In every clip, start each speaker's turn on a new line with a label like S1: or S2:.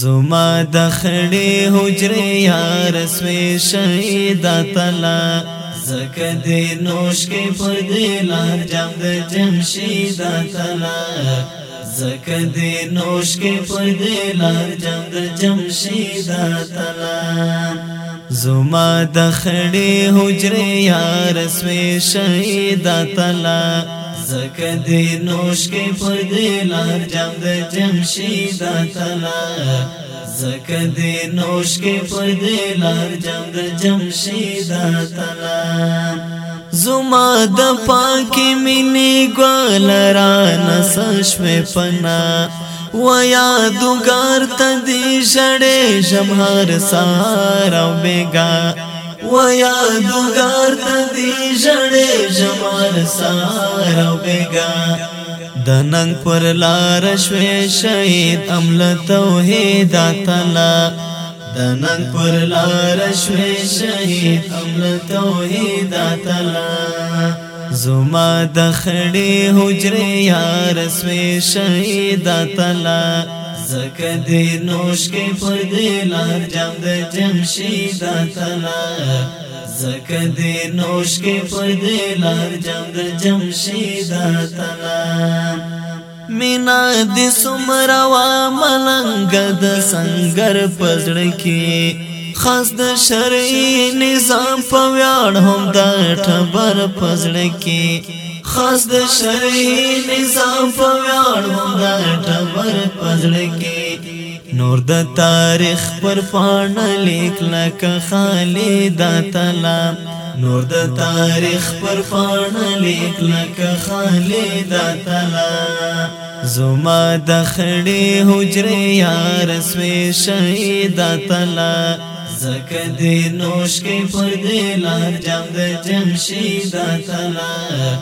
S1: زما د خړې حجرې یا رسوي شهید تعالی زکه دې نوش کې پر دې لار جام د جمشید تعالی زکه دې نوش کې پر دې لار جام د جمشید تعالی زما د خړې حجرې یا رسوي شهید تعالی زکه دی نوش کې پر دې لار جام د جمشید تلا زکه دی نوش کې پر دې لار جام د جمشید تلا زما د پاکي مینې ګل را نسش په پنا و یادګار تدې شړې شمهار سارو بیگا و یادګار ته دی ژړې جمال سارو بیګا د ننګ پر لار شوې شهید عمل توحید تعالی د ننګ پر لار شوې شهید عمل توحید تعالی زما د خړې حجره یار سوې شهید تعالی زکه دې نوش کې په دې لار جام د جمشید تلا زکه دې نوش کې په دې لار جام د جمشید تلا مینا د سمروا ملنګ د سنگر پزړ کې خاص د شرعي نظام په ویاړ هم د ټبر پزړ کې خاص د شرعي نظام په نور د تاریخ پر پاڼه لیک لکه خالد تعالی نور د تاریخ پر پاڼه لیک لکه خالد تعالی زما د خړې حجرې یار سوي شهید تعالی زکه دې نوش کې پر دې لار جام د جمشید تعالی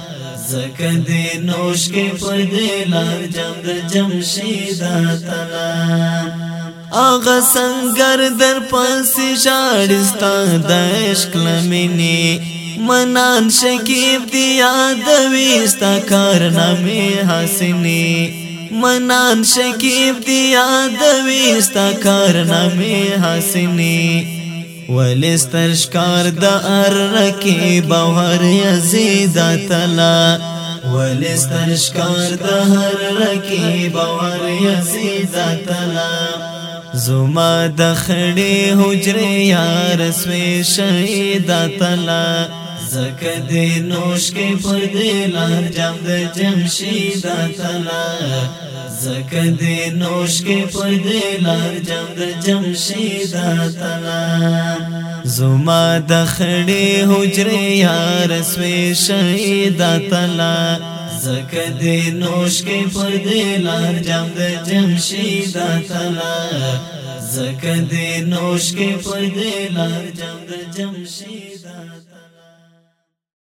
S1: زکه دې نوش کې پر دې لار جام د جمشید تعالی اغا سنگر در پاسی شارستا د عشق لمنی منان شکیب دی یادویستا کارنامی حسنی منان شکیب دی یادویستا کارنامی حسنی ولسترشکار د ارکی بوهر یزید تلا ولسترشکار د هر رکی باور یزید تلا زما د خړې حجرې یا رسوي شهید تعالی زکه دې نوش کې پر دې لار جام د جمشید تعالی زکه دې نوش کې پر دې لار جام د جمشید تعالی زما د خړې حجرې یا رسوي شهید تعالی زکه دې نوش کې پر دې لار جام د جمشید تلا زکه دې نوش کې پر دې لار جام د جمشید